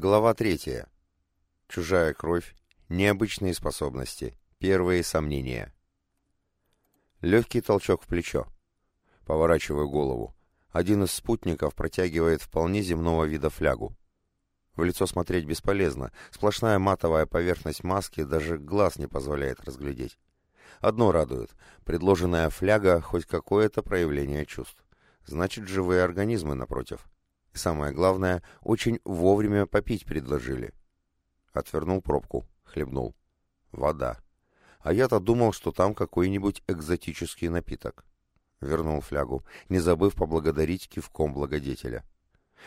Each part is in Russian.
Глава третья. Чужая кровь, необычные способности, первые сомнения. Легкий толчок в плечо. Поворачиваю голову. Один из спутников протягивает вполне земного вида флягу. В лицо смотреть бесполезно. Сплошная матовая поверхность маски даже глаз не позволяет разглядеть. Одно радует. Предложенная фляга хоть какое-то проявление чувств. Значит, живые организмы напротив. И самое главное, очень вовремя попить предложили. Отвернул пробку, хлебнул. Вода. А я-то думал, что там какой-нибудь экзотический напиток. Вернул флягу, не забыв поблагодарить кивком благодетеля.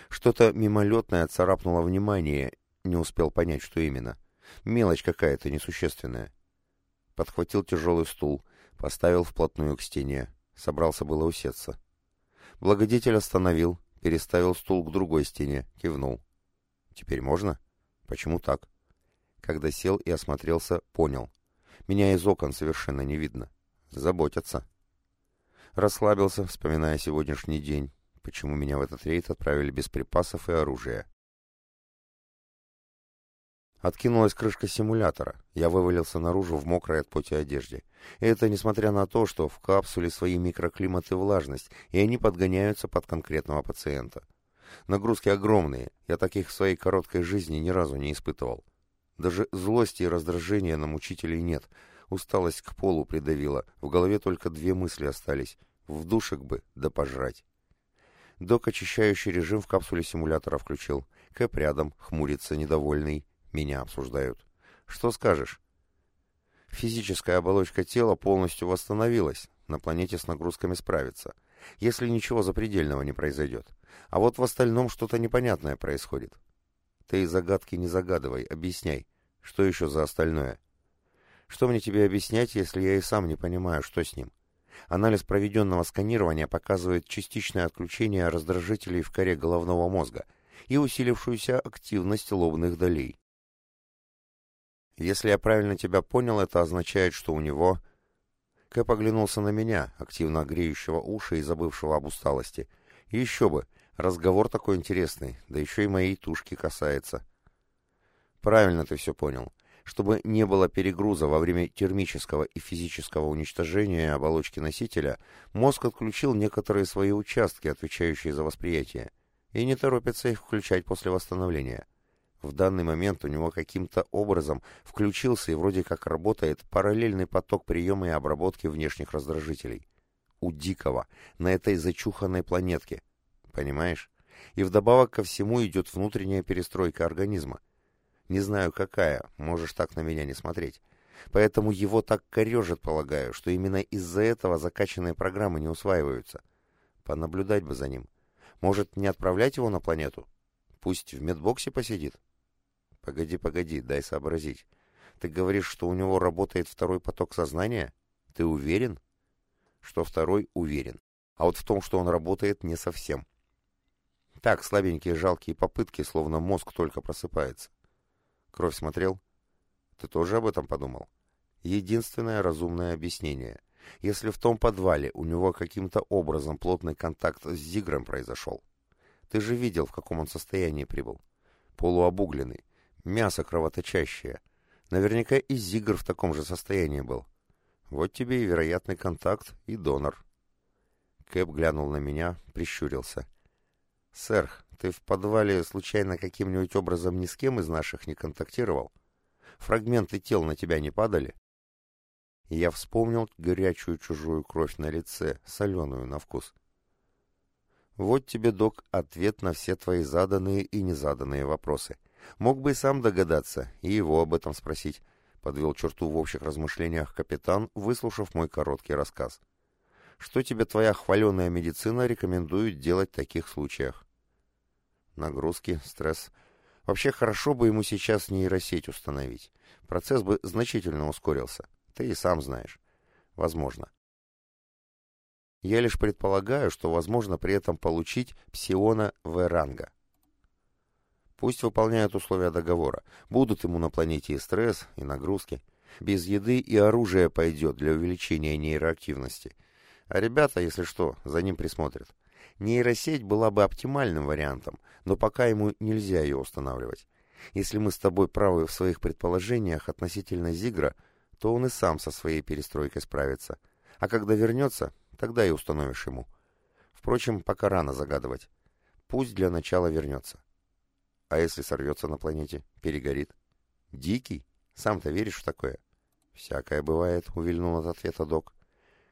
Что-то мимолетное царапнуло внимание, не успел понять, что именно. Мелочь какая-то несущественная. Подхватил тяжелый стул, поставил вплотную к стене. Собрался было усеться. Благодетель остановил, переставил стул к другой стене, кивнул. «Теперь можно? Почему так?» Когда сел и осмотрелся, понял. Меня из окон совершенно не видно. Заботятся. Расслабился, вспоминая сегодняшний день. Почему меня в этот рейд отправили без припасов и оружия? Откинулась крышка симулятора. Я вывалился наружу в мокрой от поти одежде. И это несмотря на то, что в капсуле свои микроклимат и влажность, и они подгоняются под конкретного пациента. Нагрузки огромные, я таких в своей короткой жизни ни разу не испытывал. Даже злости и раздражения на мучителей нет. Усталость к полу придавила, в голове только две мысли остались. В душек бы, да пожрать. Док очищающий режим в капсуле симулятора включил. Кэп рядом, хмурится, недовольный. Меня обсуждают. Что скажешь? Физическая оболочка тела полностью восстановилась. На планете с нагрузками справится. Если ничего запредельного не произойдет. А вот в остальном что-то непонятное происходит. Ты загадки не загадывай, объясняй. Что еще за остальное? Что мне тебе объяснять, если я и сам не понимаю, что с ним? Анализ проведенного сканирования показывает частичное отключение раздражителей в коре головного мозга и усилившуюся активность лобных долей. Если я правильно тебя понял, это означает, что у него... Кэп оглянулся на меня, активно греющего уши и забывшего об усталости. Еще бы, разговор такой интересный, да еще и моей тушки касается. Правильно ты все понял. Чтобы не было перегруза во время термического и физического уничтожения оболочки носителя, мозг отключил некоторые свои участки, отвечающие за восприятие, и не торопится их включать после восстановления. В данный момент у него каким-то образом включился и вроде как работает параллельный поток приема и обработки внешних раздражителей. У Дикого, на этой зачуханной планетке. Понимаешь? И вдобавок ко всему идет внутренняя перестройка организма. Не знаю какая, можешь так на меня не смотреть. Поэтому его так корежит, полагаю, что именно из-за этого закачанные программы не усваиваются. Понаблюдать бы за ним. Может, не отправлять его на планету? Пусть в медбоксе посидит. Погоди, погоди, дай сообразить. Ты говоришь, что у него работает второй поток сознания? Ты уверен? Что второй уверен. А вот в том, что он работает, не совсем. Так, слабенькие жалкие попытки, словно мозг только просыпается. Кровь смотрел? Ты тоже об этом подумал? Единственное разумное объяснение. Если в том подвале у него каким-то образом плотный контакт с Зигром произошел. Ты же видел, в каком он состоянии прибыл. Полуобугленный, Мясо кровоточащее. Наверняка и Зигр в таком же состоянии был. Вот тебе и вероятный контакт, и донор. Кэп глянул на меня, прищурился. «Сэр, ты в подвале случайно каким-нибудь образом ни с кем из наших не контактировал? Фрагменты тел на тебя не падали?» Я вспомнил горячую чужую кровь на лице, соленую на вкус. Вот тебе, док, ответ на все твои заданные и незаданные вопросы — Мог бы и сам догадаться, и его об этом спросить, подвел черту в общих размышлениях капитан, выслушав мой короткий рассказ. Что тебе твоя хваленая медицина рекомендует делать в таких случаях? Нагрузки, стресс. Вообще хорошо бы ему сейчас нейросеть установить. Процесс бы значительно ускорился. Ты и сам знаешь. Возможно. Я лишь предполагаю, что возможно при этом получить псиона В-ранга. Пусть выполняют условия договора. Будут ему на планете и стресс, и нагрузки. Без еды и оружия пойдет для увеличения нейроактивности. А ребята, если что, за ним присмотрят. Нейросеть была бы оптимальным вариантом, но пока ему нельзя ее устанавливать. Если мы с тобой правы в своих предположениях относительно Зигра, то он и сам со своей перестройкой справится. А когда вернется, тогда и установишь ему. Впрочем, пока рано загадывать. Пусть для начала вернется. А если сорвется на планете? Перегорит? Дикий? Сам-то веришь в такое? Всякое бывает, увильнул от ответа док.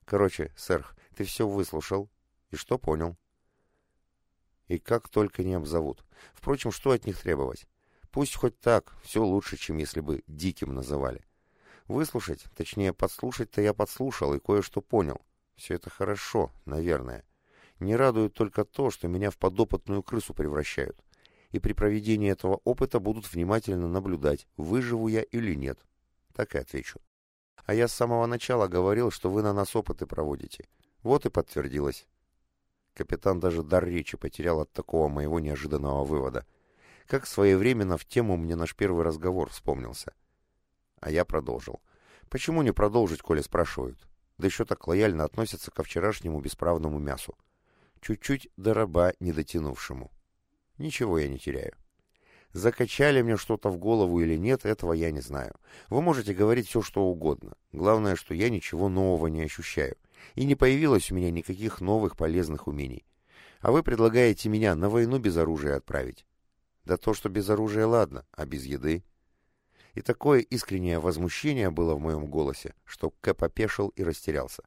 Короче, сэр, ты все выслушал. И что понял? И как только не обзовут. Впрочем, что от них требовать? Пусть хоть так, все лучше, чем если бы диким называли. Выслушать, точнее подслушать-то я подслушал и кое-что понял. Все это хорошо, наверное. Не радует только то, что меня в подопытную крысу превращают. И при проведении этого опыта будут внимательно наблюдать, выживу я или нет. Так и отвечу. А я с самого начала говорил, что вы на нас опыты проводите. Вот и подтвердилось. Капитан даже дар речи потерял от такого моего неожиданного вывода. Как своевременно в тему мне наш первый разговор вспомнился. А я продолжил. Почему не продолжить, коли спрашивают? Да еще так лояльно относятся ко вчерашнему бесправному мясу. Чуть-чуть до раба не дотянувшему. Ничего я не теряю. Закачали мне что-то в голову или нет, этого я не знаю. Вы можете говорить все, что угодно. Главное, что я ничего нового не ощущаю. И не появилось у меня никаких новых полезных умений. А вы предлагаете меня на войну без оружия отправить. Да то, что без оружия, ладно, а без еды? И такое искреннее возмущение было в моем голосе, что Кэп опешил и растерялся.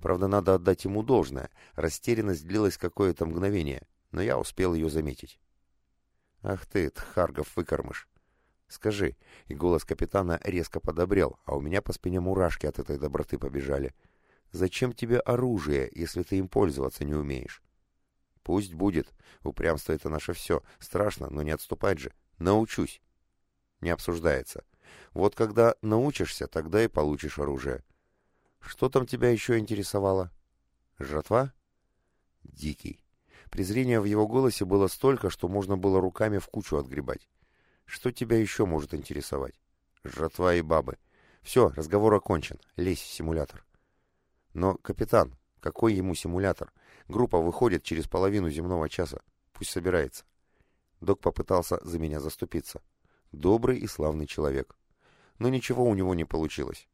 Правда, надо отдать ему должное. Растерянность длилась какое-то мгновение, но я успел ее заметить. «Ах ты, Тхаргов выкормыш!» «Скажи», — и голос капитана резко подобрел, а у меня по спине мурашки от этой доброты побежали. «Зачем тебе оружие, если ты им пользоваться не умеешь?» Пусть будет. Упрямство — это наше все. Страшно, но не отступать же. Научусь. Не обсуждается. Вот когда научишься, тогда и получишь оружие. Что там тебя еще интересовало? Жратва? Дикий. Презрения в его голосе было столько, что можно было руками в кучу отгребать. Что тебя еще может интересовать? Жратва и бабы. Все, разговор окончен. Лезь в симулятор. Но, капитан, какой ему симулятор? Группа выходит через половину земного часа. Пусть собирается. Док попытался за меня заступиться. Добрый и славный человек. Но ничего у него не получилось.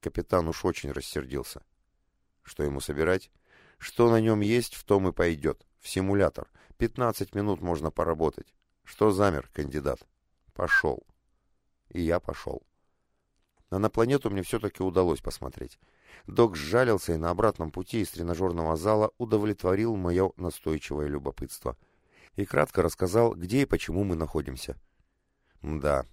Капитан уж очень рассердился. Что ему собирать? Что на нем есть, в том и пойдет. В симулятор. Пятнадцать минут можно поработать. Что замер, кандидат? Пошел. И я пошел. А на планету мне все-таки удалось посмотреть. Док сжалился и на обратном пути из тренажерного зала удовлетворил мое настойчивое любопытство. И кратко рассказал, где и почему мы находимся. Да,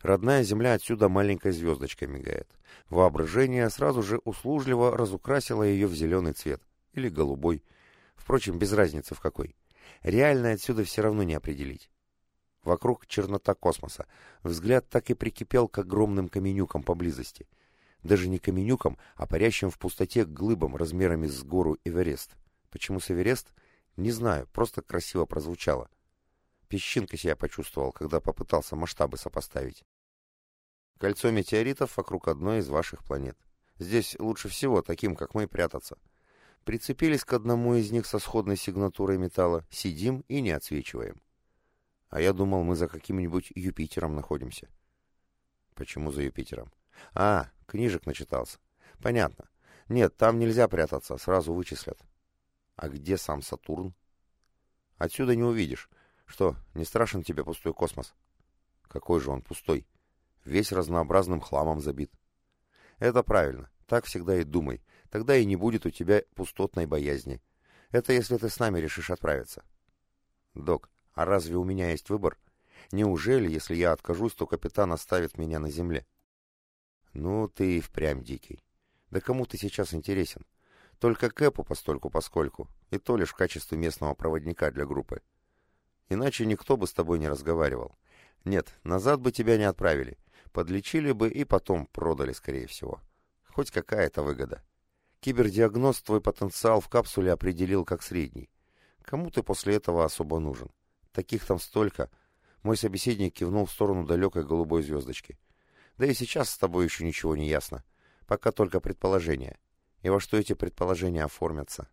родная Земля отсюда маленькой звездочкой мигает. Воображение сразу же услужливо разукрасило ее в зеленый цвет. Или голубой. Впрочем, без разницы в какой. Реально отсюда все равно не определить. Вокруг чернота космоса. Взгляд так и прикипел к огромным каменюкам поблизости — даже не каменюкам, а парящим в пустоте глыбам размерами с гору Эверест. Почему с Эверест? Не знаю, просто красиво прозвучало. Песчинкой себя почувствовал, когда попытался масштабы сопоставить. Кольцо метеоритов вокруг одной из ваших планет. Здесь лучше всего таким, как мы, прятаться. Прицепились к одному из них со сходной сигнатурой металла, сидим и не отсвечиваем. А я думал, мы за каким-нибудь Юпитером находимся. Почему за Юпитером? А, книжек начитался. Понятно. Нет, там нельзя прятаться, сразу вычислят. А где сам Сатурн? Отсюда не увидишь. Что, не страшен тебе пустой космос? Какой же он пустой? Весь разнообразным хламом забит. Это правильно. Так всегда и думай. Тогда и не будет у тебя пустотной боязни. Это если ты с нами решишь отправиться. Док, а разве у меня есть выбор? Неужели, если я откажусь, то капитан оставит меня на земле? Ну, ты и впрямь дикий. Да кому ты сейчас интересен? Только Кэпу постольку-поскольку, и то лишь в качестве местного проводника для группы. Иначе никто бы с тобой не разговаривал. Нет, назад бы тебя не отправили. Подлечили бы и потом продали, скорее всего. Хоть какая-то выгода. Кибердиагноз твой потенциал в капсуле определил как средний. Кому ты после этого особо нужен? Таких там столько. Мой собеседник кивнул в сторону далекой голубой звездочки. Да и сейчас с тобой еще ничего не ясно. Пока только предположения. И во что эти предположения оформятся.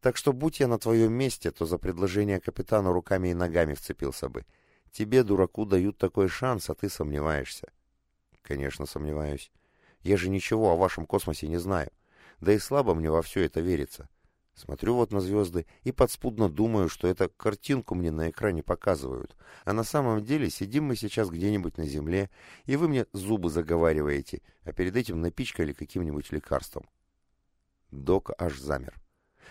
Так что будь я на твоем месте, то за предложение капитана руками и ногами вцепился бы. Тебе, дураку, дают такой шанс, а ты сомневаешься. Конечно, сомневаюсь. Я же ничего о вашем космосе не знаю. Да и слабо мне во все это верится. Смотрю вот на звезды и подспудно думаю, что это картинку мне на экране показывают. А на самом деле сидим мы сейчас где-нибудь на земле, и вы мне зубы заговариваете, а перед этим напичкали каким-нибудь лекарством. Док аж замер.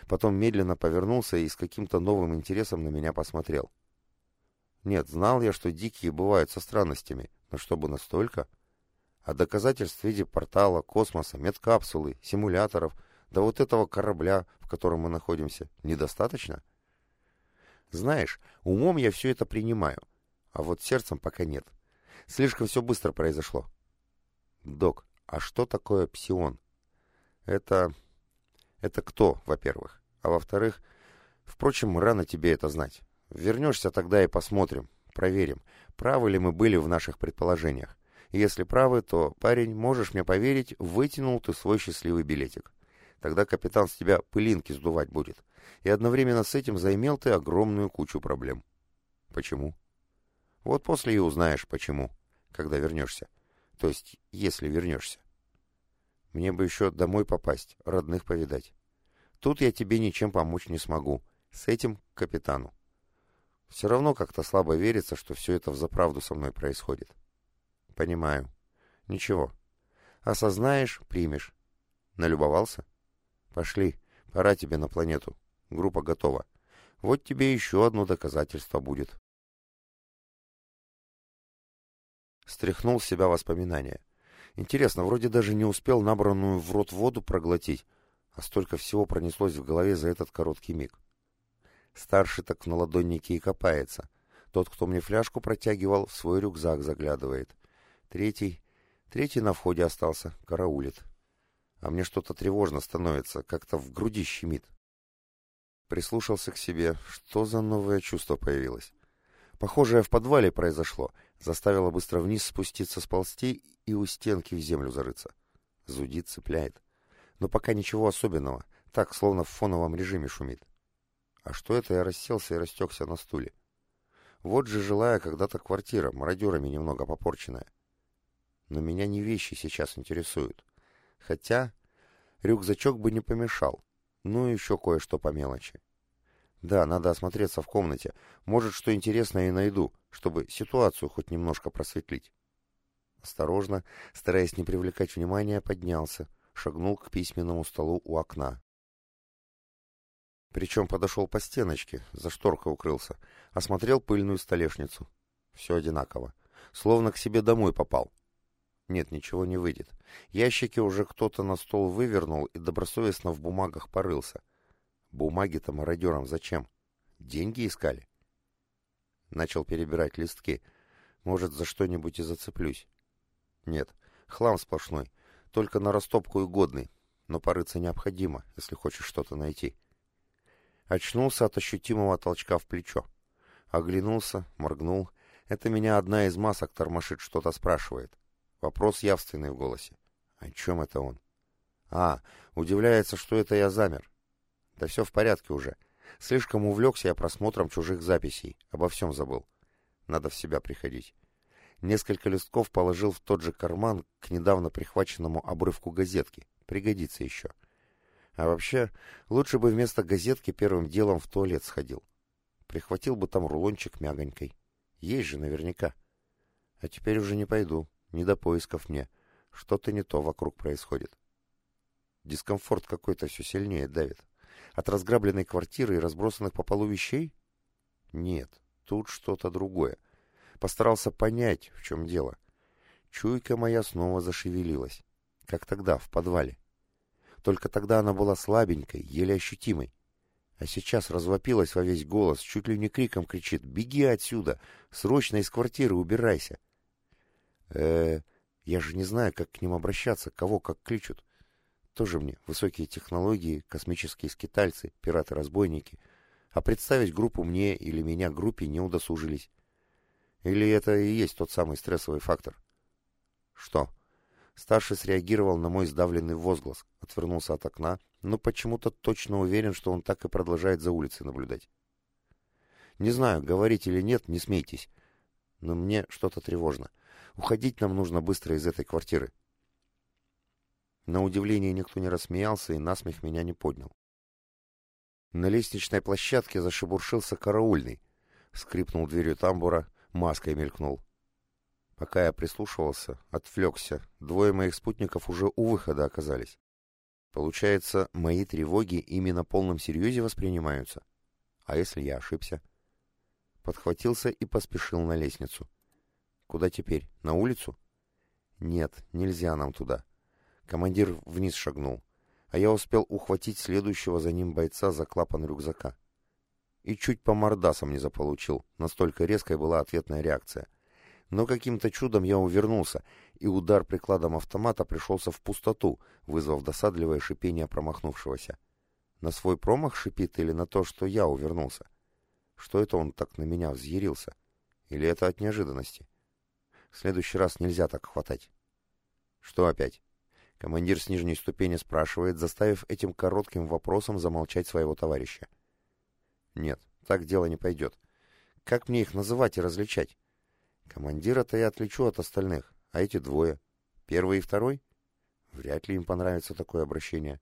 Потом медленно повернулся и с каким-то новым интересом на меня посмотрел. Нет, знал я, что дикие бывают со странностями, но чтобы настолько... А доказательств в виде портала, космоса, медкапсулы, симуляторов — да вот этого корабля, в котором мы находимся, недостаточно? Знаешь, умом я все это принимаю, а вот сердцем пока нет. Слишком все быстро произошло. Док, а что такое псион? Это... Это кто, во-первых? А во-вторых, впрочем, рано тебе это знать. Вернешься тогда и посмотрим, проверим, правы ли мы были в наших предположениях. Если правы, то, парень, можешь мне поверить, вытянул ты свой счастливый билетик. Тогда капитан с тебя пылинки сдувать будет. И одновременно с этим займел ты огромную кучу проблем. Почему? Вот после и узнаешь, почему, когда вернешься. То есть, если вернешься. Мне бы еще домой попасть, родных повидать. Тут я тебе ничем помочь не смогу. С этим капитану. Все равно как-то слабо верится, что все это взаправду со мной происходит. Понимаю. Ничего. Осознаешь — примешь. Налюбовался? Пошли, пора тебе на планету. Группа готова. Вот тебе еще одно доказательство будет. Стряхнул с себя воспоминания. Интересно, вроде даже не успел набранную в рот воду проглотить, а столько всего пронеслось в голове за этот короткий миг. Старший так в наладоннике и копается. Тот, кто мне фляжку протягивал, в свой рюкзак заглядывает. Третий... Третий на входе остался, караулит а мне что-то тревожно становится, как-то в груди щемит. Прислушался к себе, что за новое чувство появилось. Похожее в подвале произошло, заставило быстро вниз спуститься, сползти и у стенки в землю зарыться. Зудит, цепляет. Но пока ничего особенного, так, словно в фоновом режиме шумит. А что это я расселся и растекся на стуле? Вот же жилая когда-то квартира, мародерами немного попорченная. Но меня не вещи сейчас интересуют. Хотя рюкзачок бы не помешал. Ну и еще кое-что по мелочи. Да, надо осмотреться в комнате. Может, что интересное и найду, чтобы ситуацию хоть немножко просветлить. Осторожно, стараясь не привлекать внимания, поднялся, шагнул к письменному столу у окна. Причем подошел по стеночке, за шторкой укрылся, осмотрел пыльную столешницу. Все одинаково. Словно к себе домой попал. Нет, ничего не выйдет. Ящики уже кто-то на стол вывернул и добросовестно в бумагах порылся. Бумаги-то мародерам зачем? Деньги искали? Начал перебирать листки. Может, за что-нибудь и зацеплюсь. Нет, хлам сплошной. Только на растопку и годный. Но порыться необходимо, если хочешь что-то найти. Очнулся от ощутимого толчка в плечо. Оглянулся, моргнул. Это меня одна из масок тормошит, что-то спрашивает. Вопрос явственный в голосе. О чем это он? А, удивляется, что это я замер. Да все в порядке уже. Слишком увлекся я просмотром чужих записей. Обо всем забыл. Надо в себя приходить. Несколько листков положил в тот же карман к недавно прихваченному обрывку газетки. Пригодится еще. А вообще, лучше бы вместо газетки первым делом в туалет сходил. Прихватил бы там рулончик мягонькой. Есть же наверняка. А теперь уже не пойду. Не до поисков мне. Что-то не то вокруг происходит. Дискомфорт какой-то все сильнее давит. От разграбленной квартиры и разбросанных по полу вещей? Нет, тут что-то другое. Постарался понять, в чем дело. Чуйка моя снова зашевелилась. Как тогда, в подвале. Только тогда она была слабенькой, еле ощутимой. А сейчас развопилась во весь голос, чуть ли не криком кричит «Беги отсюда! Срочно из квартиры убирайся!» Э я же не знаю, как к ним обращаться, кого как кличут. Тоже мне высокие технологии, космические скитальцы, пираты-разбойники. А представить группу мне или меня группе не удосужились. Или это и есть тот самый стрессовый фактор? Что? Старший среагировал на мой сдавленный возглас, отвернулся от окна, но почему-то точно уверен, что он так и продолжает за улицей наблюдать. Не знаю, говорить или нет, не смейтесь. но мне что-то тревожно. Уходить нам нужно быстро из этой квартиры. На удивление никто не рассмеялся и насмех меня не поднял. На лестничной площадке зашебуршился караульный. Скрипнул дверью тамбура, маской мелькнул. Пока я прислушивался, отвлекся, двое моих спутников уже у выхода оказались. Получается, мои тревоги именно на полном серьезе воспринимаются. А если я ошибся? Подхватился и поспешил на лестницу. Куда теперь? На улицу? Нет, нельзя нам туда. Командир вниз шагнул, а я успел ухватить следующего за ним бойца за клапан рюкзака. И чуть по мордасам не заполучил, настолько резкой была ответная реакция. Но каким-то чудом я увернулся, и удар прикладом автомата пришелся в пустоту, вызвав досадливое шипение промахнувшегося. На свой промах шипит или на то, что я увернулся? Что это он так на меня взъярился? Или это от неожиданности? В следующий раз нельзя так хватать. Что опять? Командир с нижней ступени спрашивает, заставив этим коротким вопросом замолчать своего товарища. Нет, так дело не пойдет. Как мне их называть и различать? Командира-то я отличу от остальных, а эти двое? Первый и второй? Вряд ли им понравится такое обращение.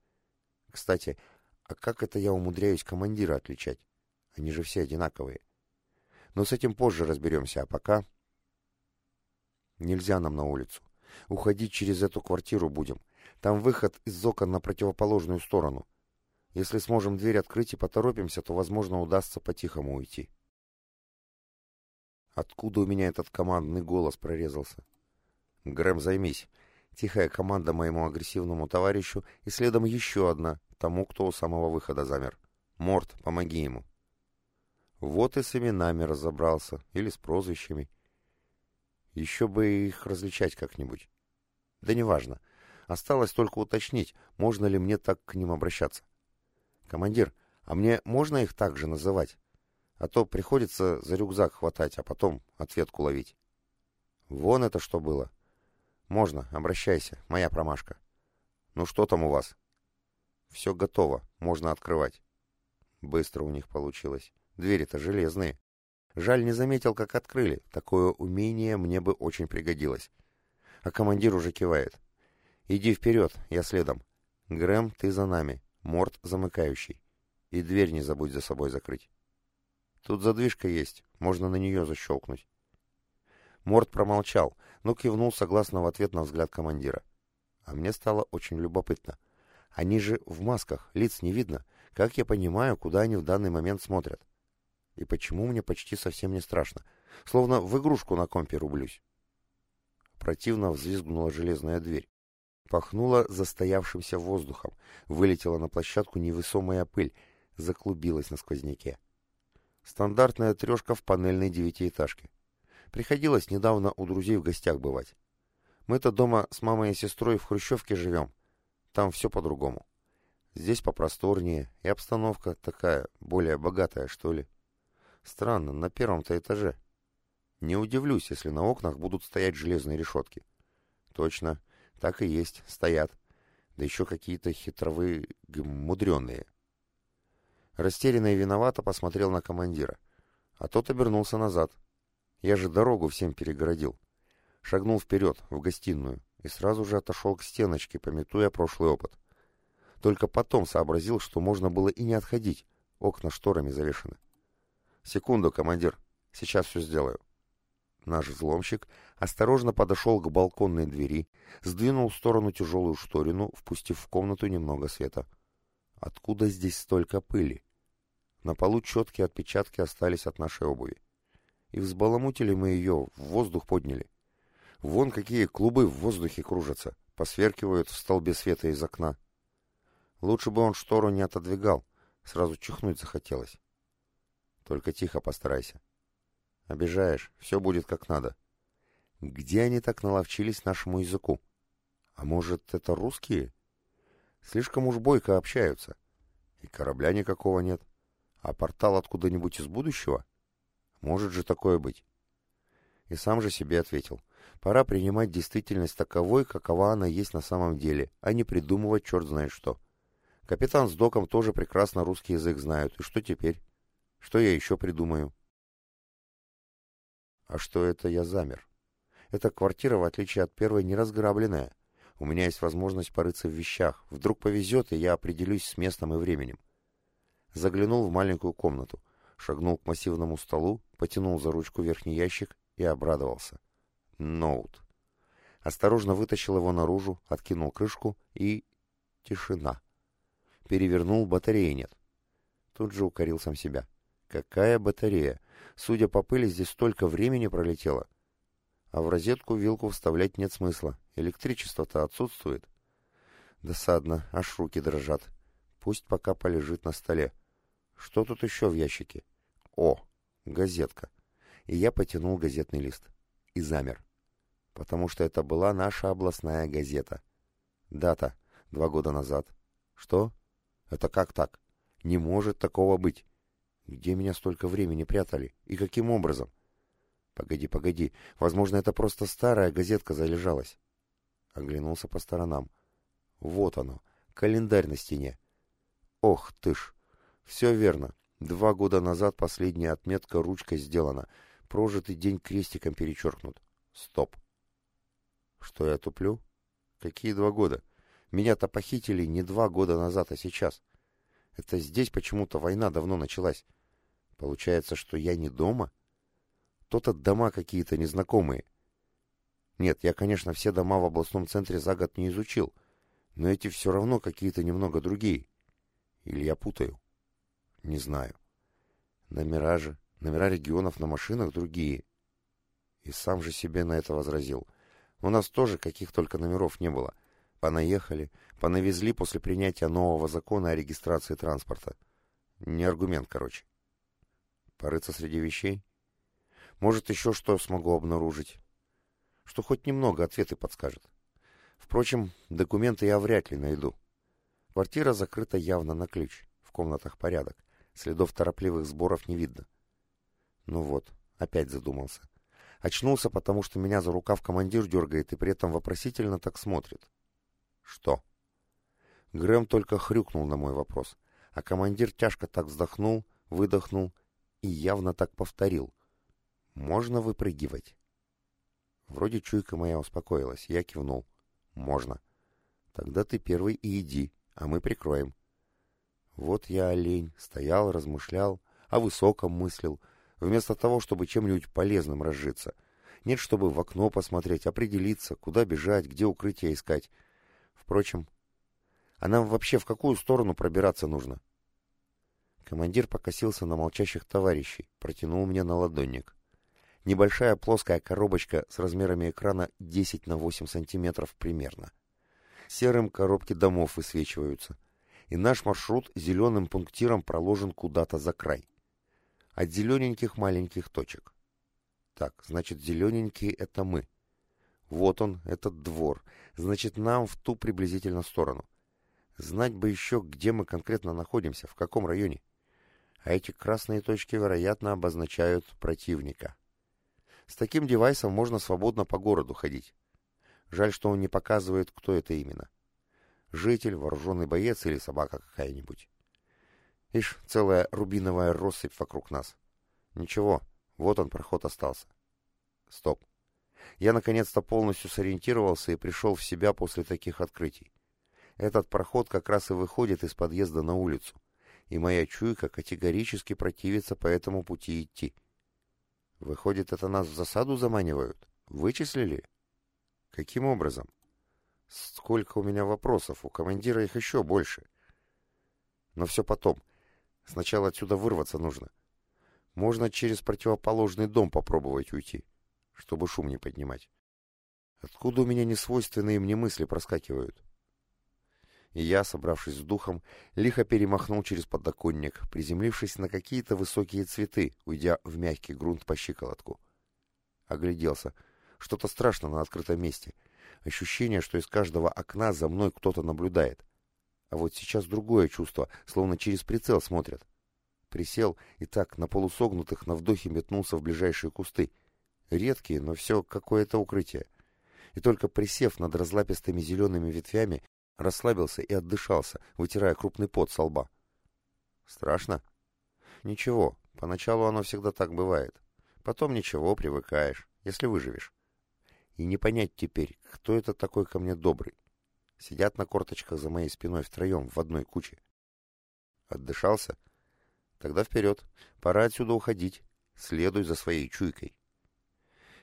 Кстати, а как это я умудряюсь командира отличать? Они же все одинаковые. Но с этим позже разберемся, а пока... Нельзя нам на улицу. Уходить через эту квартиру будем. Там выход из окон на противоположную сторону. Если сможем дверь открыть и поторопимся, то, возможно, удастся по-тихому уйти. Откуда у меня этот командный голос прорезался? Грэм, займись. Тихая команда моему агрессивному товарищу, и следом еще одна, тому, кто у самого выхода замер. Морт, помоги ему. Вот и с именами разобрался, или с прозвищами. Еще бы их различать как-нибудь. Да неважно. Осталось только уточнить, можно ли мне так к ним обращаться. Командир, а мне можно их так же называть? А то приходится за рюкзак хватать, а потом ответку ловить. Вон это что было. Можно, обращайся, моя промашка. Ну что там у вас? Все готово, можно открывать. Быстро у них получилось. Двери-то железные. Жаль, не заметил, как открыли. Такое умение мне бы очень пригодилось. А командир уже кивает. «Иди вперед, я следом. Грэм, ты за нами. Морт замыкающий. И дверь не забудь за собой закрыть. Тут задвижка есть, можно на нее защелкнуть». Морт промолчал, но кивнул согласно в ответ на взгляд командира. А мне стало очень любопытно. Они же в масках, лиц не видно. Как я понимаю, куда они в данный момент смотрят? И почему мне почти совсем не страшно? Словно в игрушку на компе рублюсь. Противно взвизгнула железная дверь. Пахнула застоявшимся воздухом. Вылетела на площадку невесомая пыль. Заклубилась на сквозняке. Стандартная трешка в панельной девятиэтажке. Приходилось недавно у друзей в гостях бывать. Мы-то дома с мамой и сестрой в Хрущевке живем. Там все по-другому. Здесь попросторнее, и обстановка такая, более богатая, что ли. Странно, на первом-то этаже. Не удивлюсь, если на окнах будут стоять железные решетки. Точно, так и есть, стоят. Да еще какие-то хитровые, мудреные. Растерянно и виновато посмотрел на командира. А тот обернулся назад. Я же дорогу всем перегородил. Шагнул вперед, в гостиную, и сразу же отошел к стеночке, пометуя прошлый опыт. Только потом сообразил, что можно было и не отходить. Окна шторами завешены. «Секунду, командир. Сейчас все сделаю». Наш взломщик осторожно подошел к балконной двери, сдвинул в сторону тяжелую шторину, впустив в комнату немного света. Откуда здесь столько пыли? На полу четкие отпечатки остались от нашей обуви. И взбаламутили мы ее, в воздух подняли. Вон какие клубы в воздухе кружатся, посверкивают в столбе света из окна. Лучше бы он штору не отодвигал, сразу чихнуть захотелось. Только тихо постарайся. Обижаешь, все будет как надо. Где они так наловчились нашему языку? А может, это русские? Слишком уж бойко общаются. И корабля никакого нет. А портал откуда-нибудь из будущего? Может же такое быть? И сам же себе ответил. Пора принимать действительность таковой, какова она есть на самом деле, а не придумывать черт знает что. Капитан с доком тоже прекрасно русский язык знают. И что теперь? Что я еще придумаю? А что это я замер? Эта квартира, в отличие от первой, не разграбленная. У меня есть возможность порыться в вещах. Вдруг повезет, и я определюсь с местом и временем. Заглянул в маленькую комнату, шагнул к массивному столу, потянул за ручку верхний ящик и обрадовался. Ноут. Осторожно вытащил его наружу, откинул крышку и... Тишина. Перевернул, батареи нет. Тут же укорил сам себя. Какая батарея? Судя по пыли, здесь столько времени пролетело. А в розетку вилку вставлять нет смысла. Электричество-то отсутствует. Досадно, аж руки дрожат. Пусть пока полежит на столе. Что тут еще в ящике? О, газетка. И я потянул газетный лист. И замер. Потому что это была наша областная газета. Дата. Два года назад. Что? Это как так? Не может такого быть. Где меня столько времени прятали? И каким образом? Погоди, погоди. Возможно, это просто старая газетка залежалась. Оглянулся по сторонам. Вот оно. Календарь на стене. Ох ты ж. Все верно. Два года назад последняя отметка ручкой сделана. Прожитый день крестиком перечеркнут. Стоп. Что я туплю? Какие два года? Меня-то похитили не два года назад, а сейчас. Это здесь почему-то война давно началась. Получается, что я не дома? То-то дома какие-то незнакомые. Нет, я, конечно, все дома в областном центре за год не изучил, но эти все равно какие-то немного другие. Или я путаю? Не знаю. Номера же, номера регионов на машинах другие. И сам же себе на это возразил. У нас тоже каких только номеров не было. Понаехали, понавезли после принятия нового закона о регистрации транспорта. Не аргумент, короче. Порыться среди вещей? Может, еще что смогу обнаружить? Что хоть немного ответы подскажет. Впрочем, документы я вряд ли найду. Квартира закрыта явно на ключ. В комнатах порядок. Следов торопливых сборов не видно. Ну вот, опять задумался. Очнулся, потому что меня за рукав командир дергает и при этом вопросительно так смотрит. Что? Грэм только хрюкнул на мой вопрос, а командир тяжко так вздохнул, выдохнул и явно так повторил. «Можно выпрыгивать?» Вроде чуйка моя успокоилась, я кивнул. «Можно». «Тогда ты первый и иди, а мы прикроем». Вот я, олень, стоял, размышлял, о высоком мыслил, вместо того, чтобы чем-нибудь полезным разжиться. Нет, чтобы в окно посмотреть, определиться, куда бежать, где укрытие искать. Впрочем, а нам вообще в какую сторону пробираться нужно? Командир покосился на молчащих товарищей, протянул мне на ладонник. Небольшая плоская коробочка с размерами экрана 10 на 8 сантиметров примерно. Серым коробки домов высвечиваются, и наш маршрут зеленым пунктиром проложен куда-то за край. От зелененьких маленьких точек. Так, значит, зелененькие — это мы. Вот он, этот двор. Значит, нам в ту приблизительно сторону. Знать бы еще, где мы конкретно находимся, в каком районе а эти красные точки, вероятно, обозначают противника. С таким девайсом можно свободно по городу ходить. Жаль, что он не показывает, кто это именно. Житель, вооруженный боец или собака какая-нибудь. Ишь, целая рубиновая россыпь вокруг нас. Ничего, вот он, проход остался. Стоп. Я наконец-то полностью сориентировался и пришел в себя после таких открытий. Этот проход как раз и выходит из подъезда на улицу и моя чуйка категорически противится по этому пути идти. Выходит, это нас в засаду заманивают? Вычислили? Каким образом? Сколько у меня вопросов, у командира их еще больше. Но все потом. Сначала отсюда вырваться нужно. Можно через противоположный дом попробовать уйти, чтобы шум не поднимать. Откуда у меня несвойственные мне мысли проскакивают? И я, собравшись с духом, лихо перемахнул через подоконник, приземлившись на какие-то высокие цветы, уйдя в мягкий грунт по щиколотку. Огляделся. Что-то страшно на открытом месте. Ощущение, что из каждого окна за мной кто-то наблюдает. А вот сейчас другое чувство, словно через прицел смотрят. Присел и так на полусогнутых на вдохе метнулся в ближайшие кусты. Редкие, но все какое-то укрытие. И только присев над разлапистыми зелеными ветвями, расслабился и отдышался, вытирая крупный пот со лба. Страшно? Ничего, поначалу оно всегда так бывает. Потом ничего, привыкаешь, если выживешь. И не понять теперь, кто это такой ко мне добрый. Сидят на корточках за моей спиной втроем в одной куче. Отдышался? Тогда вперед. Пора отсюда уходить. Следуй за своей чуйкой.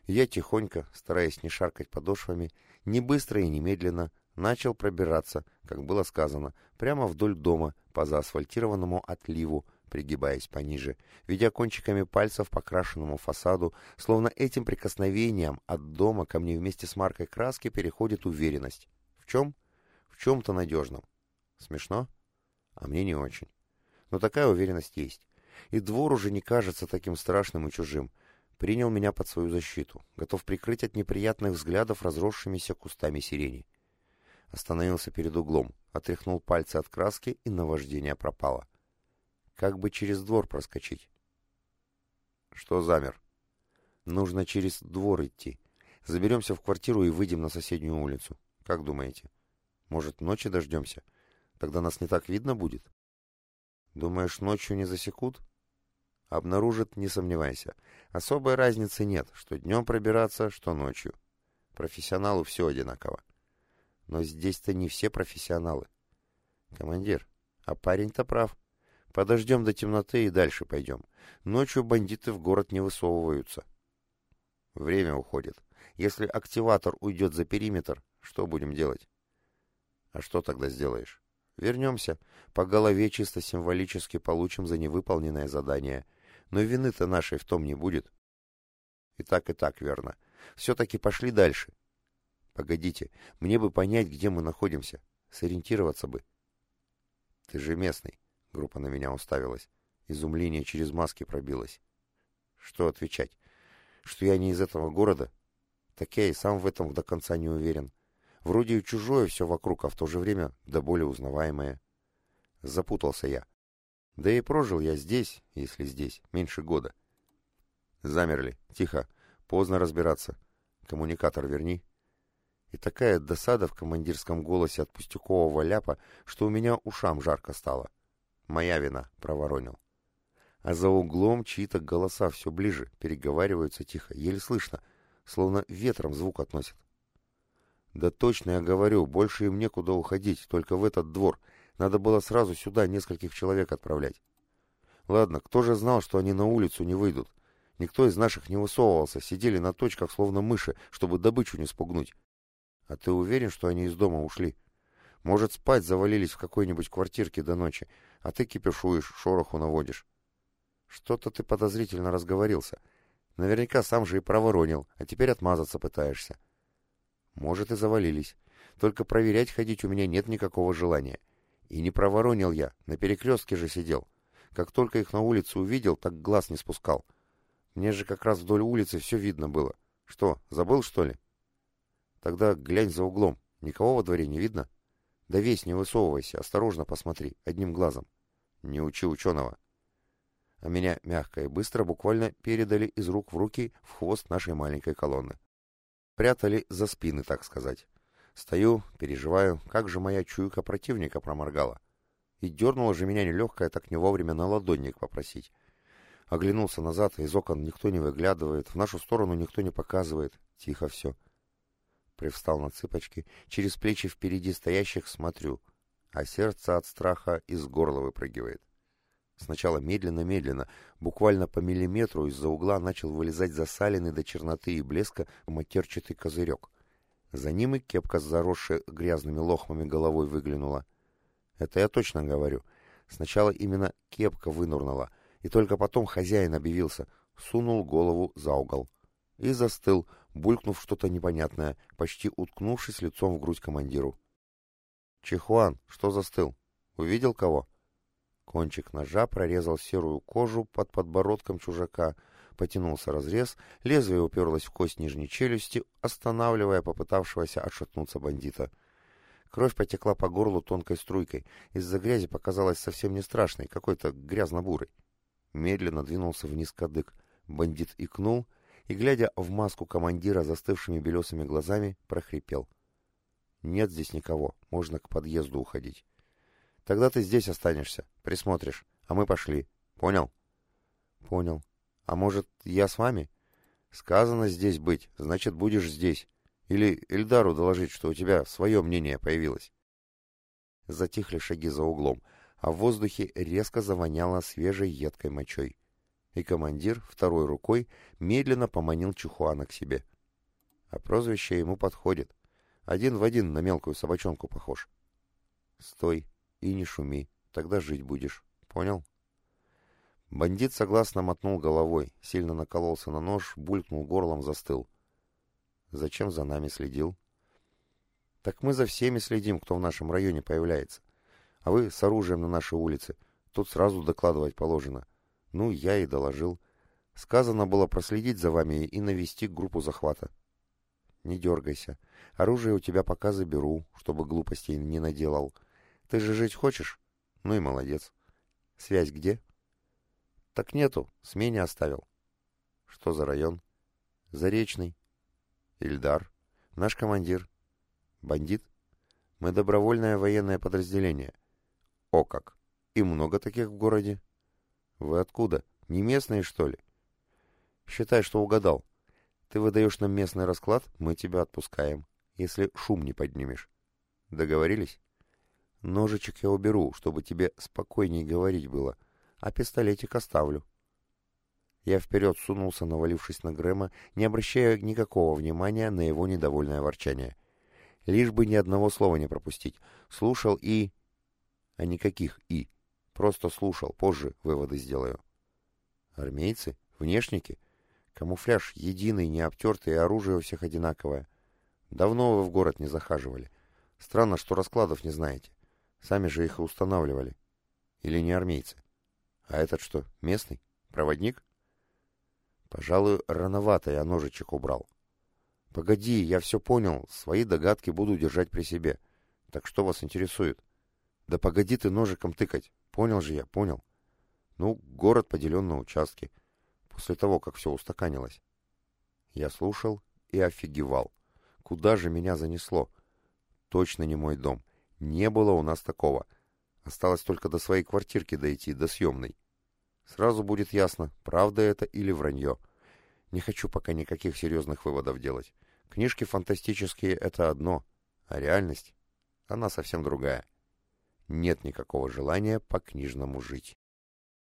Я тихонько, стараясь не шаркать подошвами, не быстро и немедленно, начал пробираться, как было сказано, прямо вдоль дома, по заасфальтированному отливу, пригибаясь пониже, ведя кончиками пальцев по крашенному фасаду, словно этим прикосновением от дома ко мне вместе с маркой краски переходит уверенность. В чем? В чем-то надежном. Смешно? А мне не очень. Но такая уверенность есть. И двор уже не кажется таким страшным и чужим. Принял меня под свою защиту, готов прикрыть от неприятных взглядов разросшимися кустами сирени. Остановился перед углом, отряхнул пальцы от краски, и наваждение пропало. Как бы через двор проскочить? Что замер? Нужно через двор идти. Заберемся в квартиру и выйдем на соседнюю улицу. Как думаете? Может, ночи дождемся? Тогда нас не так видно будет? Думаешь, ночью не засекут? Обнаружат, не сомневайся. Особой разницы нет, что днем пробираться, что ночью. Профессионалу все одинаково. Но здесь-то не все профессионалы. Командир, а парень-то прав. Подождем до темноты и дальше пойдем. Ночью бандиты в город не высовываются. Время уходит. Если активатор уйдет за периметр, что будем делать? А что тогда сделаешь? Вернемся. По голове чисто символически получим за невыполненное задание. Но вины-то нашей в том не будет. И так, и так верно. Все-таки пошли дальше. Погодите, мне бы понять, где мы находимся. Сориентироваться бы. Ты же местный. Группа на меня уставилась. Изумление через маски пробилось. Что отвечать? Что я не из этого города? Так я и сам в этом до конца не уверен. Вроде и чужое все вокруг, а в то же время да более узнаваемое. Запутался я. Да и прожил я здесь, если здесь, меньше года. Замерли. Тихо. Поздно разбираться. Коммуникатор верни. И такая досада в командирском голосе от пустякового ляпа, что у меня ушам жарко стало. Моя вина, проворонил. А за углом чьи-то голоса все ближе, переговариваются тихо, еле слышно, словно ветром звук относят. Да точно я говорю, больше им некуда уходить, только в этот двор. Надо было сразу сюда нескольких человек отправлять. Ладно, кто же знал, что они на улицу не выйдут? Никто из наших не высовывался, сидели на точках, словно мыши, чтобы добычу не спугнуть. А ты уверен, что они из дома ушли? Может, спать завалились в какой-нибудь квартирке до ночи, а ты кипишуешь, шороху наводишь. Что-то ты подозрительно разговорился. Наверняка сам же и проворонил, а теперь отмазаться пытаешься. Может, и завалились. Только проверять ходить у меня нет никакого желания. И не проворонил я, на перекрестке же сидел. Как только их на улице увидел, так глаз не спускал. Мне же как раз вдоль улицы все видно было. Что, забыл, что ли? Тогда глянь за углом. Никого во дворе не видно? Да весь не высовывайся, осторожно посмотри, одним глазом. Не учи ученого. А меня мягко и быстро буквально передали из рук в руки в хвост нашей маленькой колонны. Прятали за спины, так сказать. Стою, переживаю, как же моя чуйка противника проморгала. И дернула же меня нелегкая так не вовремя на ладонник попросить. Оглянулся назад, из окон никто не выглядывает, в нашу сторону никто не показывает. Тихо все. Привстал на цыпочки, через плечи впереди стоящих смотрю, а сердце от страха из горла выпрыгивает. Сначала медленно-медленно, буквально по миллиметру из-за угла начал вылезать засаленный до черноты и блеска матерчатый козырек. За ним и кепка, заросшая грязными лохмами головой, выглянула. Это я точно говорю. Сначала именно кепка вынурнула, и только потом хозяин объявился, сунул голову за угол. И застыл, булькнув что-то непонятное, почти уткнувшись лицом в грудь командиру. «Чихуан, что застыл? Увидел кого?» Кончик ножа прорезал серую кожу под подбородком чужака, потянулся разрез, лезвие уперлось в кость нижней челюсти, останавливая попытавшегося отшатнуться бандита. Кровь потекла по горлу тонкой струйкой, из-за грязи показалась совсем не страшной, какой-то грязно-бурой. Медленно двинулся вниз кадык. Бандит икнул и, глядя в маску командира застывшими белесыми глазами, прохрипел. «Нет здесь никого, можно к подъезду уходить». Тогда ты здесь останешься, присмотришь, а мы пошли. Понял? Понял. А может, я с вами? Сказано здесь быть, значит, будешь здесь. Или Эльдару доложить, что у тебя свое мнение появилось. Затихли шаги за углом, а в воздухе резко завоняло свежей едкой мочой. И командир второй рукой медленно поманил Чухуана к себе. А прозвище ему подходит. Один в один на мелкую собачонку похож. Стой и не шуми, тогда жить будешь. Понял? Бандит согласно мотнул головой, сильно накололся на нож, булькнул горлом, застыл. Зачем за нами следил? Так мы за всеми следим, кто в нашем районе появляется. А вы с оружием на нашей улице. Тут сразу докладывать положено. Ну, я и доложил. Сказано было проследить за вами и навести группу захвата. Не дергайся. Оружие у тебя пока заберу, чтобы глупостей не наделал. Ты же жить хочешь? Ну и молодец. Связь где? Так нету, смене оставил. Что за район? Заречный. Ильдар. Наш командир. Бандит? Мы добровольное военное подразделение. О как! И много таких в городе? Вы откуда? Не местные, что ли? Считай, что угадал. Ты выдаешь нам местный расклад, мы тебя отпускаем, если шум не поднимешь. Договорились? Ножичек я уберу, чтобы тебе спокойней говорить было, а пистолетик оставлю. Я вперед сунулся, навалившись на Грэма, не обращая никакого внимания на его недовольное ворчание. Лишь бы ни одного слова не пропустить. Слушал и... А никаких «и». Просто слушал, позже выводы сделаю. Армейцы? Внешники? Камуфляж единый, не обтертый, и оружие у всех одинаковое. Давно вы в город не захаживали. Странно, что раскладов не знаете. Сами же их и устанавливали. Или не армейцы? А этот что, местный? Проводник? Пожалуй, рановато я ножичек убрал. Погоди, я все понял, свои догадки буду держать при себе. Так что вас интересует? Да погоди ты ножиком тыкать. Понял же я, понял. Ну, город поделен на участки. После того, как все устаканилось. Я слушал и офигевал. Куда же меня занесло? Точно не мой дом. Не было у нас такого. Осталось только до своей квартирки дойти, до съемной. Сразу будет ясно, правда это или вранье. Не хочу пока никаких серьезных выводов делать. Книжки фантастические — это одно, а реальность — она совсем другая. Нет никакого желания по-книжному жить.